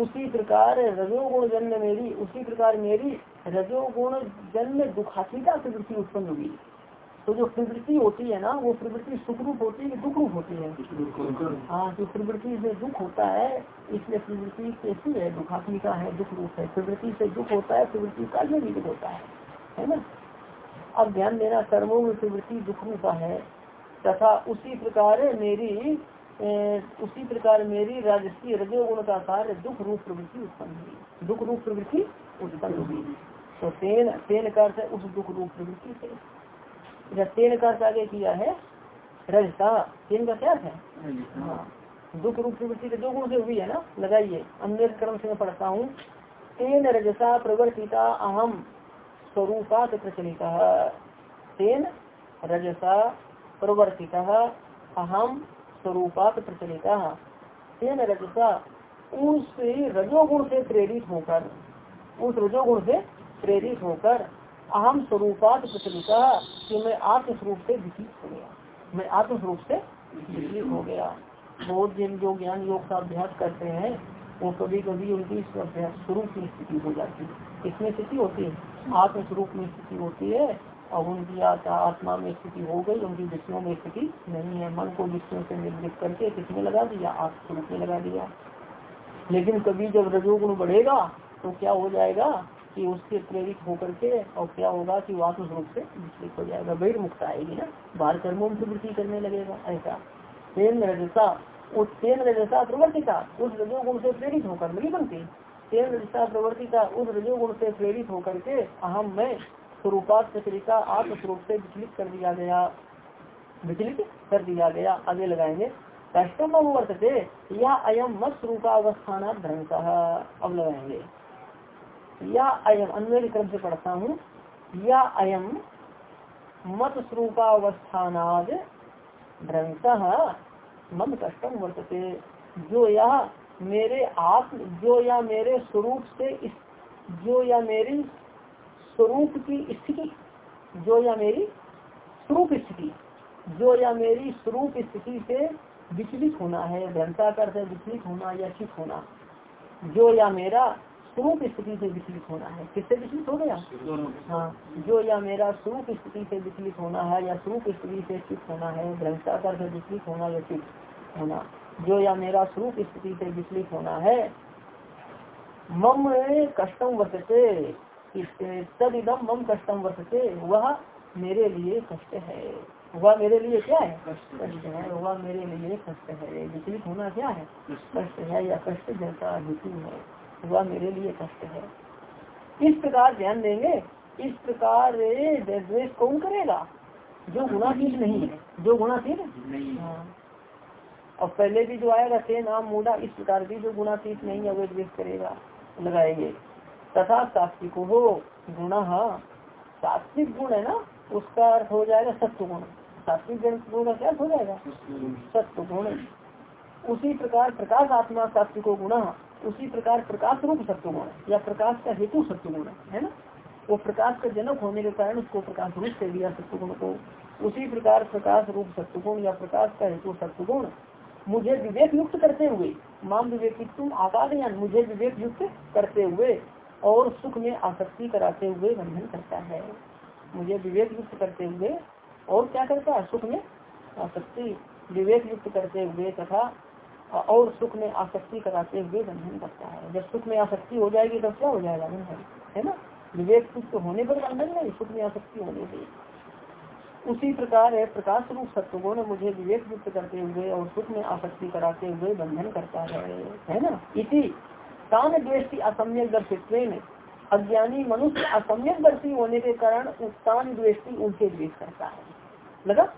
उसी प्रकार रजोगुण जन्म मेरी उसी प्रकार मेरी रजोगुण जन्म दुखाती का प्रवृत्ति उत्पन्न हुई। तो जो प्रवृत्ति होती है ना वो प्रवृत्ति सुखरूप होती है दुख रूप होती है? हाँ जो प्रवृत्ति से दुख होता है इसलिए प्रवृत्ति कैसी है? दुखात्मिका है दुख रूप है। प्रवृत्ति से दुख होता है प्रवृत्ति काल में भी दुख होता है। है ना? अब ध्यान देना कर्मों में प्रवृत्ति दुख रूपा है तथा उसी प्रकार मेरी ए, उसी प्रकार मेरी राजस्वी रजोगुण का कार्य दुख रूप प्रवृत्ति उत्पन्न हुई दुख रूप प्रवृत्ति उत्पन्न हुई तो तेन तेन कर उस दुख रूप प्रवृत्ति से। तेन का आगे किया है रजता तेन का क्या है। हाँ। दुख रूप प्रवृत्ति के दो गुण से हुई है ना? लगाइए। अन्य क्रम से मैं पढ़ता हूँ। तेन रजसा प्रवर्तिता अहम स्वरूपात प्रचलिता तेन रजसा प्रवर्तिता अहम स्वरूपात प्रचलिता तेन रजसा उस रजोगुण से प्रेरित होकर उस रजोगुण से प्रेरित होकर अहम स्वरूपात प्रचलिता कि मैं आत्मस्वरूप से विकसित हो गया। मैं आत्मस्वरूप से विकसित हो गया। बहुत जिन जो ज्ञान योग का अभ्यास करते हैं, वो कभी कभी उनकी स्वरूप की स्थिति हो जाती है। इसमें स्थिति होती है। आत्मस्वरूप में स्थिति होती है और उनकी आत्मा में स्थिति हो गई, उनकी विषयों में स्थिति नहीं है। मन को विषयों से निर्मित करके किसमें लगा दिया, आत्मस्वरूप में लगा दिया। लेकिन कभी जब रजोगुण बढ़ेगा तो क्या हो जाएगा? कि उससे प्रेरित होकर के, और क्या होगा कि वास्तव रूप से विचलित हो जाएगा बैर मुक्त आएगी ना? बाहर कर्मों से वृद्धि करने लगेगा, ऐसा। तेन रजसा, उस तेन रजसा प्रवर्तिता, उस रजोगुण से प्रेरित होकर नहीं बनती। तेन रजसा प्रवर्तिता, उस रजोगुण से प्रेरित होकर के अहम में स्वरूपात प्रचलिता आत्मस्वरूप से विचलित कर दिया गया, विचलित कर दिया गया, आगे लगाएँगे। कष्टम वर्तते या अयम मत स्वरूपावस्थान ध्वंस अब लगाएँगे। या अयम अन्य क्रम से पढ़ता हूँ, या अयम मत स्वरूपावस्थानाद भ्रंश मम कष्टम वर्तते। जो यह मेरे आत्म, जो या मेरे स्वरूप से इस, जो या मेरी स्वरूप की स्थिति, जो या मेरी स्वरूप स्थिति, जो या मेरी स्वरूप स्थिति से विचलित होना है भ्रंसा कर विचलित होना या चित होना। जो या मेरा स्वरूप स्थिति से विचलित होना है। किससे विचलित हो गया? हाँ जो या मेरा स्वरूप स्थिति से विचलित होना है या स्वरूप स्थिति से चित होना है भ्रष्टाचार से विचलित होना या चित होना जो या मेरा स्वरूप स्थिति से विचलित होना है मम कष्टम वसते तद इदम मम कष्टम वसते वह मेरे लिए कष्ट है। वह मेरे लिए क्या है? कष्ट। है। वह मेरे लिए कष्ट है। विचलित होना क्या है? कष्ट है या कष्ट जैसा हेतु है। वह मेरे लिए कष्ट है। इस प्रकार ध्यान देंगे इस प्रकार द्वेष कौन करेगा? जो गुणातीत नहीं है जो गुणातीत हाँ। और पहले भी जो आएगा से नाम मूडा इस प्रकार भी जो गुणातीत नहीं है वो द्वेष करेगा लगाएँगे। तथा सात्विक हो गुण सात्विक गुण है ना उसका अर्थ हो जाएगा सत्य गुण सात्विक गुण का क्या हो जाएगा? सत्य गुण उसी प्रकार प्रकाश आत्मा सात्विक गुण उसी प्रकार प्रकाश रूप सत्वगुण या प्रकाश का हेतु सत्वगुण है ना? वो प्रकाश का जनक होने के कारण उसको प्रकाश रूप से दिया सत्वगुण को। उसी प्रकार प्रकाश रूप सत्वगुण या प्रकाश का हेतु सत्वगुण मुझे विवेक युक्त करते हुए, माम विवेक तुम आपादयान, मुझे विवेक युक्त करते हुए और सुख में आसक्ति कराते हुए बंधन करता है। मुझे विवेक युक्त करते हुए और क्या करता है? सुख में आसक्ति। विवेक युक्त करते हुए तथा और सुख में आसक्ति कराते हुए बंधन करता है। जब सुख में आसक्ति हो जाएगी, तब क्या हो जाएगा बंधन? है ना? विवेक सुख होने पर बंधन नहीं सुख में आसक्ति होने से। उसी प्रकार है, प्रकाश रूप सत्वगुण मुझे विवेक युक्त करते हुए और सुख में आसक्ति कराते हुए बंधन करता है। है ना? इसी तान द्वेष की असम्यक दर्शित्व में अज्ञानी मनुष्य असम्यक दर्शी होने के कारण उत्तान द्वेषी उनसे द्वेष करता है। लगा?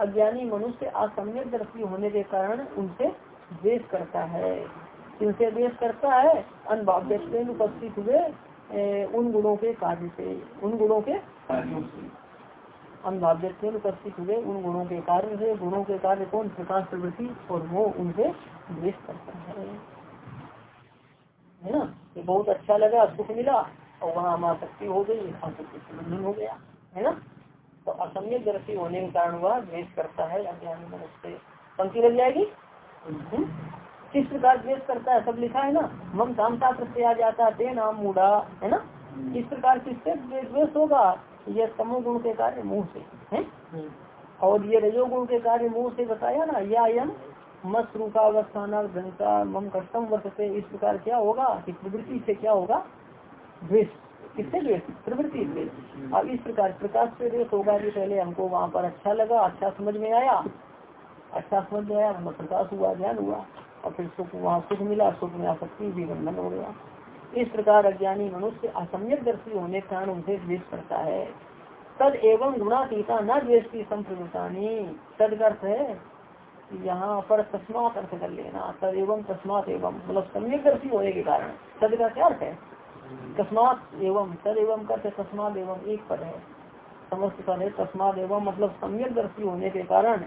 अज्ञानी मनुष्य असम्यक दर्शी होने के कारण उनसे द्वेष करता है। किनसे द्वेष करता है अनभाव्य उपस्थित हुए उन गुणों के कार्य से, उन गुणों के कार्यों से। अनभाव्य उपस्थित हुए, उन गुणों के कार्य से, गुणों के कार्य कौन प्रकाश प्रवृत्ति और वो उनसे द्वेष करता है। है ना? कि बहुत अच्छा लगा, सुख मिला, और वहाँ हमारा शक्ति हो गई बंधन हो गया, है ना? तो असम्यक दृष्टि होने के कारण वह द्वेष करता है, अज्ञानी मनुष्य पंक्ति लग जाएगी? किस प्रकार द्वेष करता है? सब लिखा है ना? मम सामता प्रत्यय आ जाता ते नाम मूढ़ा है ना? इस प्रकार किससे द्वेष होगा? यह तमो गुण के कार्य मुँह से है? और ये रजोगुण के कार्य मुँह से बताया ना या यम मत रूपावस्थान घनता मम कष्टम वर्षते इस प्रकार क्या होगा? कि प्रवृत्ति से क्या होगा? द्वेष। किससे द्वेष? प्रवृत्ति द्वेष अब इस प्रकार प्रकाश से द्वेष होगा कि पहले हमको वहाँ पर अच्छा लगा अच्छा समझ में आया। अच्छा में आया मतलब प्रकाश हुआ, ज्ञान हुआ, और फिर सुख वहाँ सुख मिला, सुख में आसक्ति भी बंधन हो गया। इस प्रकार अज्ञानी मनुष्य असम्यक दर्शी होने के कारण उनसे द्वेष करता है। तद एवं गुणातीता न द्वेष की संप्रवृतानी तद अर्थ है, यहाँ पर तस्मात अर्थ कर लेना। तद एवं तस्मात एवं मतलब सम्यक दर्शी होने के कारण। तद का क्या अर्थ है? तस्मात एवं, तद एवं करते तस्मात एवं एक पद है। समस्त पद है तस्मात एवं मतलब सम्यक दर्शी होने के कारण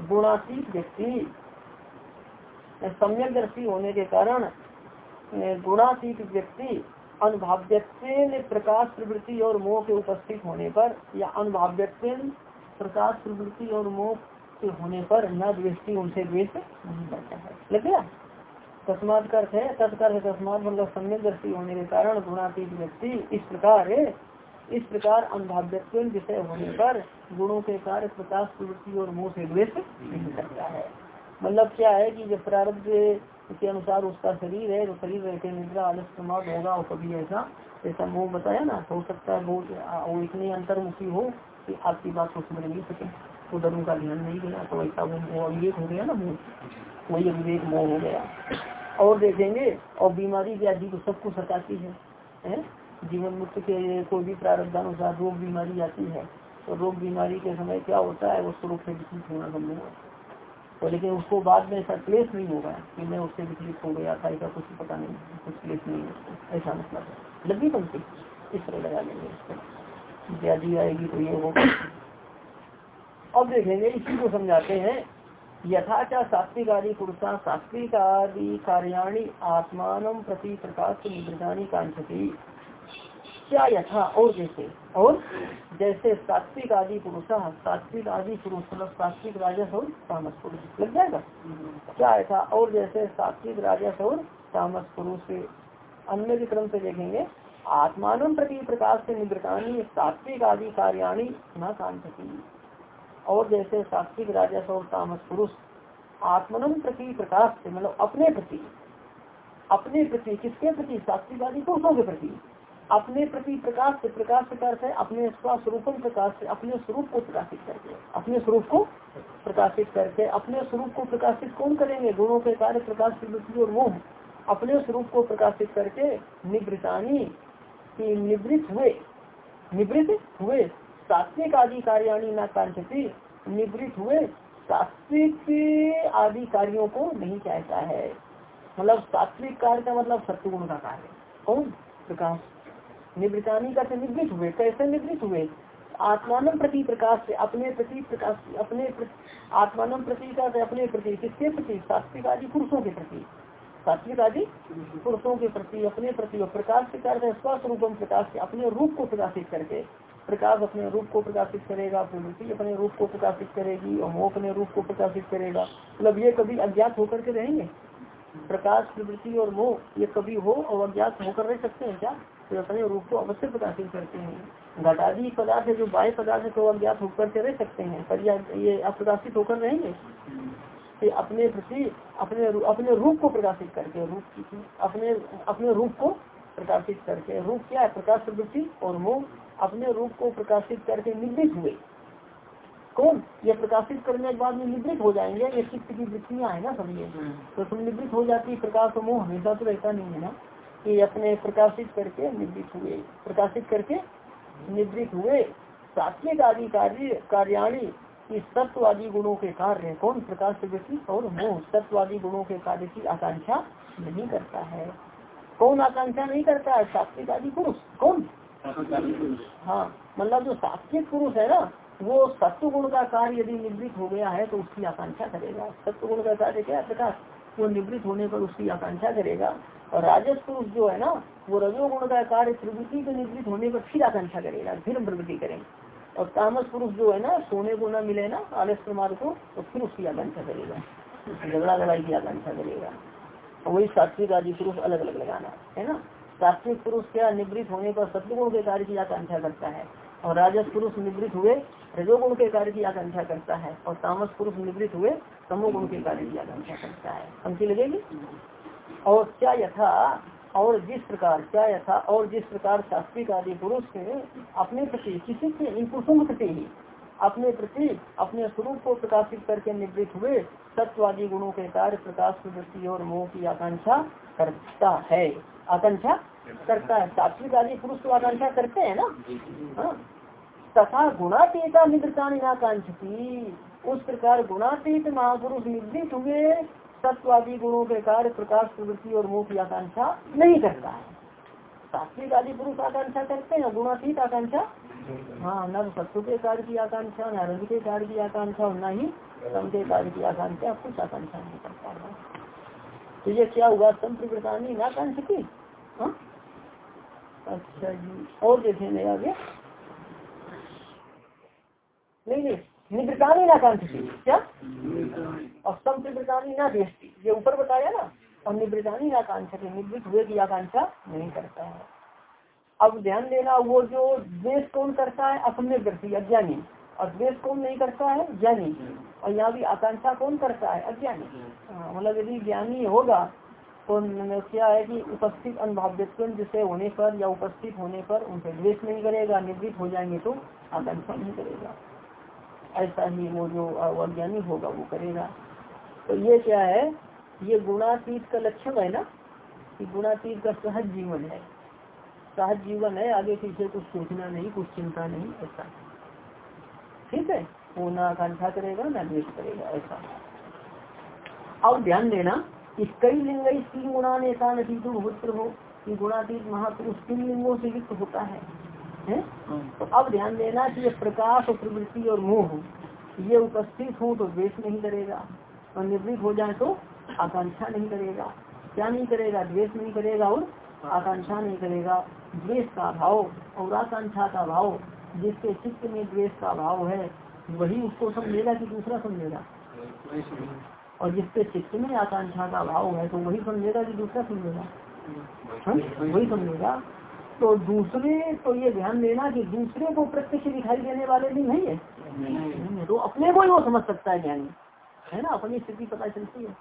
गुणातीत व्यक्ति। सम्यक दर्शी होने के कारण गुणातीत व्यक्ति अनुभाव्यत्व प्रकाश प्रवृत्ति और मोह के उपस्थित होने पर, या अनुभाव्यत्व प्रकाश प्रवृत्ति और मोह के होने पर न द्वेष्टि उनसे द्वेष नहीं करता है। लग गया? तस्मात अर्थ है तत्कर तस्मात मतलब सम्यक दृष्टि होने के कारण गुणातीत व्यक्ति इस प्रकार इस प्रकार अनुभाव्यत्व विषय होने पर गुणों के कार्य प्रकाश प्रवृत्ति और मोह से द्वेष नहीं करता है। मतलब क्या है कि जब प्रारब्ध के अनुसार उसका शरीर है तो शरीर रहते निद्रा आलस प्रमाद होगा और कभी ऐसा ऐसा मोह बताया ना हो सकता है बहुत वो इतनी अंतर्मुखी हो कि आपकी बात को समझ नहीं सके। उधर का ध्यान नहीं गया तो ऐसा वो अविवेक हो गया ना मोह। वही अविवेक मोह हो गया। और देखेंगे और बीमारी व्याधि को सबको सताती है, है? जीवन मुक्त के कोई भी प्रारब्धानुसार रोग बीमारी आती है तो रोग बीमारी के समय क्या होता है? वो स्वरूप से विचलित होना गम्य तो लेकिन उसको बाद में ऐसा क्लेश नहीं होगा कि मैं उससे विचलित हो गया, था ऐसा कुछ पता नहीं, कुछ क्लेश नहीं है ऐसा मतलब है। लगी पंक्ति इस तरह लगा लेंगे इसको। व्याधि आएगी तो ये होगा। अब देखेंगे, इसी को समझाते हैं यथाचा सात्विक आदि पुरुषा सात्विक आदि कार्याणी आत्मान प्रति प्रकाश निवृतानी कांक्षती। क्या यथा? और जैसे और जैसे सात्विक आदि पुरुष सात्विक आदि पुरुष मतलब सात्विक राजस और तामस पुरुष लग जाएगा? क्या यथा? और जैसे सात्विक राजस और तामस पुरुष अन्य विक्रम से देखेंगे आत्मान प्रति प्रकाश से निवृतानी सात्विक आदि कार्याणी न कांक्षती और जैसे सात्विक राजस और तामस पुरुष आत्मनम प्रति प्रकाश से मतलब अपने प्रति अपने प्रति किसके प्रति? सात्विक आदि पुरुषों के प्रति। अपने प्रति प्रकाश से प्रकाश प्रकार से, अपने स्वरूपम प्रकाश से, अपने स्वरूप को प्रकाशित करके, अपने स्वरूप को प्रकाशित करके, अपने स्वरूप को प्रकाशित कौन करेंगे? गुणों के कार्य प्रकाश और मोह। अपने स्वरूप को प्रकाशित करके निवृतानी की निवृत्त हुए निवृत्त हुए, सात्विक आदि कार्याणी न कांचती, निवृत्त हुए, सात्विक आदि कार्यों को नहीं चाहता है। मतलब सात्विक कार्य का मतलब सत्य का कार्य। कौन? प्रकाश। निवृत्तानी का निवृत्त हुए, कैसे निवृत्त हुए? आत्मान प्रति प्रकाश से, अपने प्रति प्रकाश अपने आत्मान प्रति का अपने प्रति, किसके प्रति? सात्विक आदि पुरुषों के प्रति। सात्विक आदि पुरुषों के प्रति, अपने प्रति, और प्रकाश के कार्य स्वस्वरूपम प्रकाश से, अपने रूप को प्रकाशित करके, प्रकाश अपने रूप को प्रकाशित करेगा प्रवृत्ति अपने रूप को प्रकाशित करेगी, और मोह अपने रूप को प्रकाशित करेगा। मतलब ये कभी अज्ञात होकर के रहेंगे? प्रकाश, प्रवृत्ति और मोह, ये कभी हो और अज्ञात होकर रह सकते हैं क्या? तो अपने रूप को अवश्य प्रकाशित करते हैं। घटादी पदार्थ जो बाह्य पदार्थ है तो अज्ञात होकर के रह सकते हैं। पर ये अप्रकाशित होकर रहेंगे? तो अपने प्रति अपने अपने रूप को प्रकाशित करके रूप अपने अपने रूप को प्रकाशित करके रूप क्या है? प्रकाश प्रवृत्ति और मोह। अपने रूप को प्रकाशित करके निवृत्त हुए। कौन? ये प्रकाशित करने के बाद में निवृत्त हो जाएँगे। ये चित्त की वृत्तियाँ है ना सभी तो तुम निवृत्त हो जाती प्रकाश और मोह। हमेशा तो रहता नहीं है ना। कि अपने प्रकाशित करके निवृत्त हुए। प्रकाशित करके निवृत्त हुए। सात्विक आदि कार्य, कार्याणी की सत्वादी गुणों के कार्य। कौन प्रकाश व्यक्ति और मोह? सत्वादी गुणों के कार्य की आकांक्षा नहीं करता है। कौन आकांक्षा नहीं करता है? सात्विक आदि पुरुष। कौन? हाँ मतलब जो सात्विक पुरुष है ना, वो सत्व गुण का कार्य यदि निवृत्त हो गया है तो उसकी आकांक्षा करेगा। सत्व गुण का कार्य क्या प्रकाश? वो निवृत्त होने पर उसकी आकांक्षा करेगा। और राजस पुरुष जो है ना, वो रजोगुण का कार्य प्रवृत्ति के निवृत्त होने पर फिर आकांक्षा करेगा, फिर प्रवृत्ति करेंगे। और तामस पुरुष जो है ना, सोने को न मिले ना, आलस प्रमाद को तो फिर उसकी आकांक्षा करेगा। झगड़ा लड़ाई की आकांक्षा करेगा। और वही सात्विक आदि पुरुष अलग अलग लगाना, है ना? सात्विक पुरुष क्या, निवृत्त होने पर सत्वगुण के कार्य की आकांक्षा करता है। और राजस पुरुष निवृत्त हुए, रजोगुण के कार्य की आकांक्षा करता है। और तामस पुरुष निवृत्त हुए, तमोगुण के कार्य की आकांक्षा करता है। पंक्ति लगेगी? और क्या यथा, और जिस प्रकार क्या यथा, और जिस प्रकार सात्विक आदि पुरुष अपने प्रति, किसी के इन पुरुषों के प्रति ही अपने प्रति, अपने स्वरूप को प्रकाशित करके निवृत्त हुए सत्वादी गुणों के कार्य प्रकाश, प्रवृत्ति और मोह की आकांक्षा करता है। आकांक्षा करता है। सात्विक आदि पुरुष तो आकांक्षा करते हैं ना? हाँ। तथा गुणातीता निवृत्तानी आकांक्षी उस प्रकार गुणातीत महापुरुष निवृत्त हुए तत्वादी गुणों के कार्य प्रकाश, प्रवृत्ति और मोह की आकांक्षा नहीं करता है। सात्विक आदि पुरुष आकांक्षा करते हैं गुणातीत आकांक्षा हाँ न तो सत्व के कार्य की आकांक्षा, न रंग के कार्य की आकांक्षा और न ही सम के कार्य की आकांक्षा, कुछ आकांक्षा नहीं करता है। तो ये क्या हुआ? संप्रवृतानी न आकांक्षा की हाँ? अच्छा जी, और देखेंगे आगे। नहीं नहीं। निवृतानी ना कांक्षी क्या? और संप्रवृतानी ना देती ये ऊपर बताया ना और निवृतानी आकांक्षा निवृत्त हुए की आकांक्षा नहीं करता है। अब ध्यान देना वो जो द्वेष कौन करता है अपने व्यक्ति अज्ञानी। और द्वेष कौन नहीं करता है ज्ञानी। और यहाँ भी आकांक्षा कौन करता है अज्ञानी। हाँ, मतलब यदि ज्ञानी होगा तो क्या है कि उपस्थित अनुभाव्यत्व जिसे होने पर या उपस्थित होने पर उनसे द्वेष नहीं करेगा निवृत्त हो जाएँगे तो आकांक्षा नहीं करेगा। ऐसा ही वो जो अज्ञानी होगा, वो करेगा। तो ये क्या है? ये गुणातीत का लक्षण है ना? कि गुणातीत का सहज जीवन है। सहज जीवन है, आगे पीछे कुछ सोचना नहीं, कुछ चिंता नहीं, ऐसा। ठीक है? वो ना आकांक्षा करेगा, ना द्वेष करेगा, ऐसा। अब ध्यान देना कि कई लिंग तीन गुणा नेता नतीतु भूत्र हो, कि गुणातीत महापुरुष तीन लिंगों से युक्त होता है। है। तो अब ध्यान देना कि ये प्रकाश और प्रवृत्ति और मोह ये उपस्थित हो तो द्वेष नहीं करेगा। और निवृत्त हो जाए तो आकांक्षा नहीं करेगा। क्या नहीं करेगा? द्वेष नहीं करेगा और आकांक्षा नहीं करेगा। द्वेष का भाव और आकांक्षा का भाव जिसके चित्त में द्वेष का भाव है वही उसको समझेगा कि दूसरा समझेगा। और जिसके चित्त में आकांक्षा का भाव है तो वही समझेगा कि दूसरा समझेगा। हाँ? वही समझेगा। तो दूसरे तो ये ध्यान देना कि दूसरे को प्रत्यक्ष दिखाई देने वाले भी नहीं है। तो अपने को ही वो समझ सकता है ज्ञानी। है ना? अपनी स्थिति पता चलती है।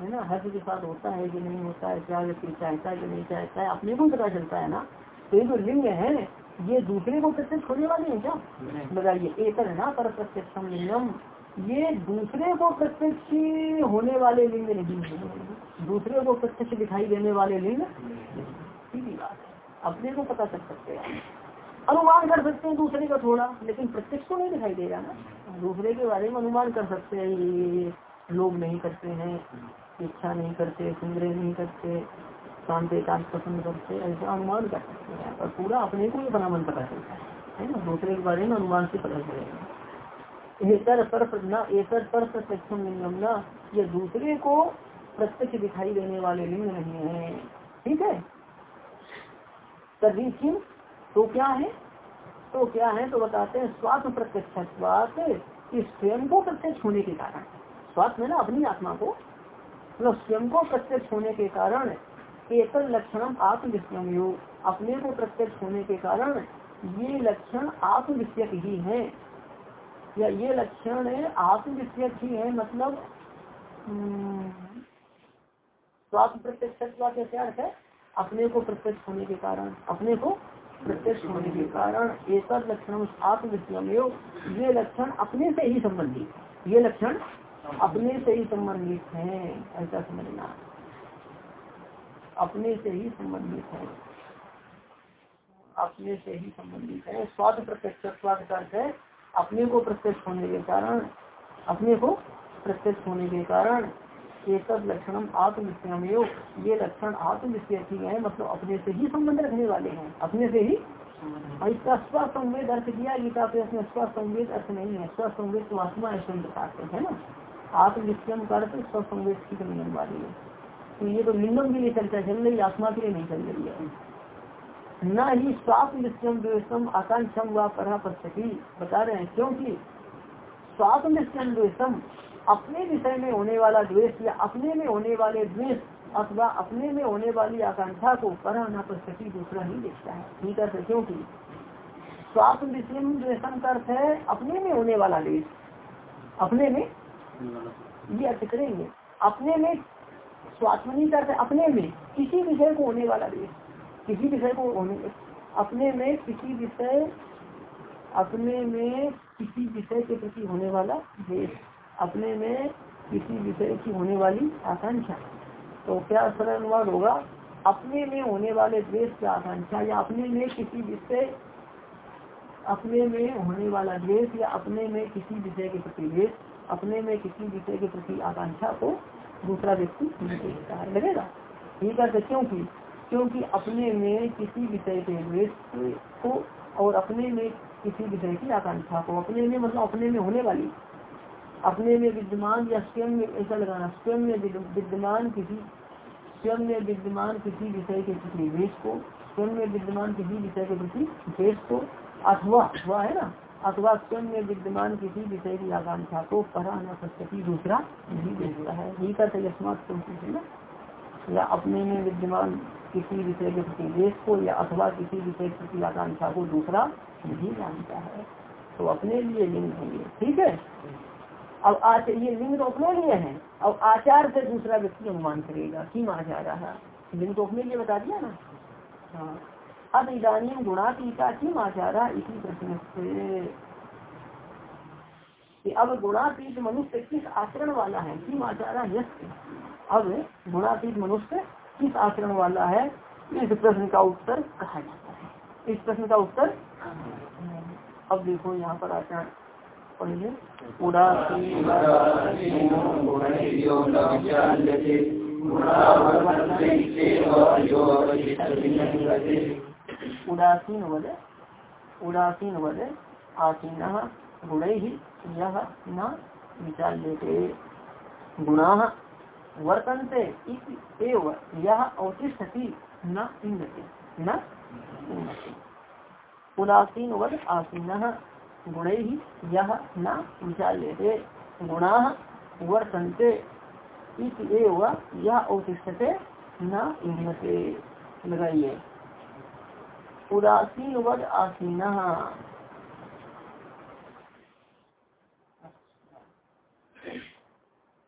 है ना? हर के साथ होता है कि नहीं होता है क्या व्यक्ति चाहता है कि नहीं चाहता है अपने को पता चलता है ना? तो ये जो लिंग है ये दूसरे को प्रत्यक्ष होने वाले हैं क्या? बताइए एक है ना पर प्रत्यक्ष लिंगम ये दूसरे को प्रत्यक्ष होने वाले लिंग नहीं है। दूसरे को प्रत्यक्ष दिखाई देने वाले लिंग सीधी बात है। अपने को पता कर सकते हैं। अनुमान कर सकते हैं दूसरे का थोड़ा, लेकिन प्रत्यक्ष को नहीं दिखाई देगा ना। दूसरे के बारे में अनुमान कर सकते हैं, ये लोग नहीं करते हैं, इच्छा नहीं करते संग्रह नहीं करते शांत एकांत पसंद करते, ऐसा अनुमान कर सकते हैं। और पूरा अपने को ही अपना मन पता चलता है ना? दूसरे के बारे में अनुमान से पता चलेगा। एकर पर न पर प्रत्यक्ष लिंगम न, ये दूसरे को प्रत्यक्ष दिखाई देने वाले लिंग नहीं है। ठीक है? तभी तो क्या है? तो क्या है? तो बताते हैं स्वात्म प्रत्यक्ष स्वयं को प्रत्यक्ष होने के कारण। स्वात्म है ना अपनी आत्मा को? मतलब स्वयं को प्रत्यक्ष होने के कारण एक लक्षण आत्मविषय योग अपने को प्रत्यक्ष होने के कारण ये लक्षण आत्मविषयक ही है। या ये लक्षण आत्मविषयक ही है मतलब हम्म, स्वात्म प्रत्यक्ष का क्या अर्थ है? अपने को प्रत्यक्ष होने के कारण, अपने को प्रत्यक्ष होने के कारण एक लक्षण आत्मविषय ये लक्षण अपने से ही संबंधित ये लक्षण अपने से ही संबंधित है। ऐसा समझना। अपने से ही संबंधित है। अपने से ही संबंधित है। स्वाद प्रत्यक्ष, स्वाद है। अपने को प्रत्यक्ष होने के कारण, अपने को प्रत्यक्ष होने के कारण एक लक्षण आत्मविषय ये लक्षण आत्मविषय है मतलब अपने से ही संबंध रखने वाले हैं। अपने से ही और इसका स्वसंवेद अर्थ दिया गीता पे अपने स्वसंवेद अर्थ नहीं है। स्वसंवेद तो आत्मा ऐसे प्रकार से है ना? आत्मविषय का अर्थ स्वसंवेद की नियम वाली है। तो ये तो लिंगम के लिए चर्चा चल रही आत्मा के लिए नहीं चल रही है। न ही स्वात्म निश्चम द्वेषम आकांक्षम व परा पश्यति बता रहे हैं क्योंकि स्वात्म निश्चम द्वेषम अपने विषय में होने वाला द्वेष या अपने में होने वाले द्वेष अथवा अपने में होने वाली आकांक्षा को परा न पश्यति दूसरा ही देखता है। ठीक है क्योंकि स्वात्म विषय द्वेषम का अर्थ है, अपने में होने वाला द्वेष, अपने में ये अर्थ करेंगे। अपने में स्वात्मनी अर्थ अपने में किसी विषय को होने वाला द्वेष, किसी विषय को होने, अपने में किसी विषय, अपने में किसी विषय के प्रति होने वाला द्वेष। अपने में किसी विषय की होने वाली आकांक्षा तो क्या सरल अनुवाद होगा अपने में होने वाले द्वेष की आकांक्षा या अपने में किसी विषय अपने में होने वाला द्वेष या अपने में किसी विषय के प्रति द्वेष अपने में किसी विषय के प्रति आकांक्षा को दूसरा व्यक्ति है लगेगा ठीक है क्योंकि क्योंकि अपने में किसी विषय के द्वेष को और अपने में किसी विषय की आकांक्षा को अपने में मतलब अपने में होने वाली अपने में विद्यमान या स्वयं में, ऐसा लगाना, स्वयं में विद्यमान किसी, स्वयं में विद्यमान किसी विषय के प्रति द्वेष को, स्वयं में विद्यमान किसी विषय के प्रति द्वेष को, अथवा अथवा है ना, अथवा स्वयं में विद्यमान किसी विषय की आकांक्षा को परा न सकती, दूसरा नहीं देखता है। ही करते यशमात ना? या अपने में विद्यमान किसी विषय के प्रति देश को या अथवा किसी विषय के प्रति आकांक्षा को दूसरा नहीं जानता है। तो अपने लिए लिंग होंगे ठीक है? अब आज ये लिंग तो अपने लिए है। अब आचार से दूसरा व्यक्ति अनुमान करेगा कि आचार लिंग तो अपने लिए बता दिया ना? हाँ। अब इधानी गुणातीता किम आचारा इसी प्रश्न से। अब गुणातीत मनुष्य किस आचरण वाला है? किम आचारा यश अब गुणातीत मनुष्य किस आचरण वाला है? इस प्रश्न का उत्तर कहा जाता है। इस प्रश्न का उत्तर अब देखो यहाँ पर आचार पढ़िए उदासीन वद उदासीन वद, आसीन गुण ही यह न विचार्यते गुणा वर्तन्ते एव यह अवतिष्ठति न इंगते न उदासीन वद, आसीन गुण ही यह न विचार्यते गुणा वर्तन्ते यह अवतिष्ठते न इंगते लगाइए। उदासीन वद आसीन।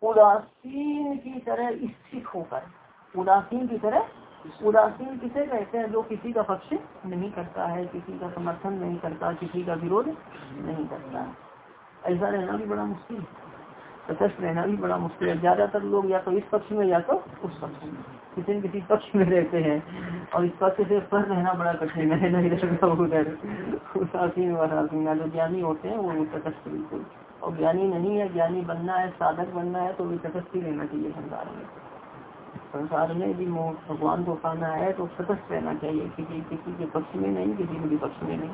उदासीन की तरह स्थित होकर, उदासीन की तरह उदासीन किसे कहते हैं जो किसी का पक्ष नहीं करता है, किसी का समर्थन नहीं करता, किसी का विरोध नहीं करता ऐसा रहना भी बड़ा मुश्किल तटस्थ रहना भी बड़ा मुश्किल है। ज़्यादातर लोग या तो इस पक्ष में या तो उस पक्ष में। किसी न किसी पक्ष में रहते हैं और इस पक्ष से पर रहना बड़ा कठिन है। नहीं रहता उधर उदासीन वरासीन जो ज्ञानी होते हैं, वो तटस्थ बिल्कुल। और ज्ञानी नहीं है, ज्ञानी बनना है, साधक बनना है तो भी तटस्थ ही रहना चाहिए संसार में। संसार में भी भगवान को पाना है तो तटस्थ रहना चाहिए। किसी किसी के पक्ष में नहीं, किसी के विपक्ष में नहीं।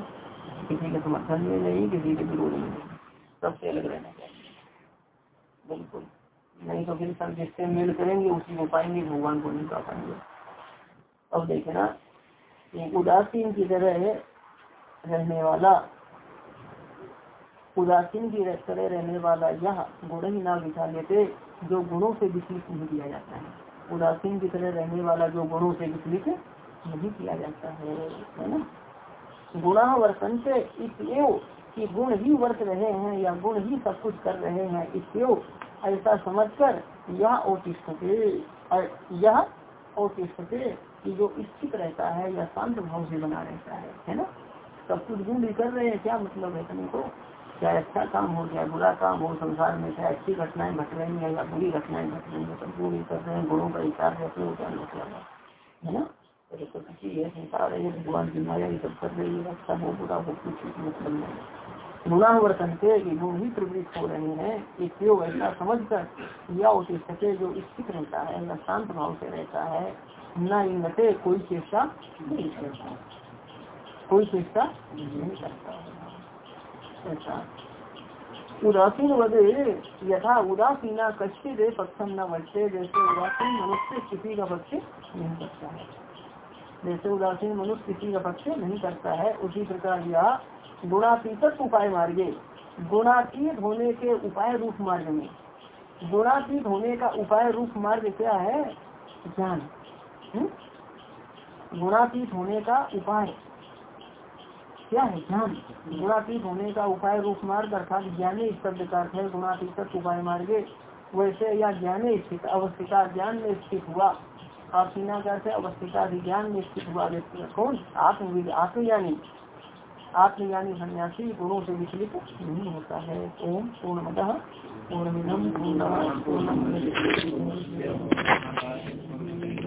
किसी के समर्थन में नहीं, किसी के विरोध में नहीं। सबसे अलग रहना चाहिए। बिल्कुल। नहीं तो फिर सब जिससे मेल करेंगे, उसी को पाएँगे, भगवान को नहीं पा पाएँगे। अब देखे ना उदासीन की तरह रहने वाला। उदासीन की तरह रहने वाला यह गुण ही ना बिठा लेते, जो गुणों से विचलित नहीं किया जाता है। उदासीन की तरह रहने वाला जो गुणों से विचलित नहीं किया जाता है है ना? गुणा वर्तन से कि गुण ही वर्त रहे हैं या गुण ही सब कुछ कर रहे हैं इसलिए ऐसा समझकर यह औतिष्ठते यह औतिष्ठते कि जो स्थित रहता है या शांत भाव से बना रहता है है ना? सब कुछ गुण भी कर रहे हैं, क्या मतलब है कहीं को? चाहे अच्छा काम हो चाहे बुरा काम हो, संसार में चाहे अच्छी घटनाएँ घट रही है या बुरी घटनाएँ घट रही है सब गुण कर रहे हैं, गुणों का विचार हो मतलब है ना? तो है, संसार है भगवान की माया ये सब कर रही है अच्छा हो, बुरा हो, कुछ मतलब नहीं गुणा वर्तन के गुण ही प्रवृत्त हो रहे हैं उपयोग ऐसा समझ कर या उसे सके जो स्थित रहता है या शांत भाव से रहता है, न इनते कोई चेष्टा नहीं करता। कोई चेष्टा नहीं करता। ऐसा उदासीन वधे, यथा उदासीना कच्चे दे पक्षम न बचते जैसे उदासीन मनुष्य किसी का पक्ष नहीं करता है। जैसे उदासीन मनुष्य किसी का पक्ष नहीं करता है, उसी प्रकार यह गुणातीत उपाय मार्गे, गुणातीत होने के उपाय रूप मार्ग में। गुणातीत होने का उपाय रूप मार्ग क्या है? ज्ञान। हम्म? गुणातीत होने का उपाय। क्या है? ज्ञान गुणातीत होने का उपाय रूप मार्ग अर्थात ज्ञाने शब्द का अर्थ है, गुणातीत उपाय मार्गे वैसे या ज्ञाने स्थित अवस्थिका ज्ञान में स्थित हुआ। आप सीना का अर्थ अवस्थिका ज्ञान में स्थित हुआ व्यक्ति कौन? आत्मविद, आत्मज्ञानी। आत्मज्ञानी सन्यासी गुणों से विचलित नहीं होता है। ओम पूर्ण मद पूर्ण पूर्ण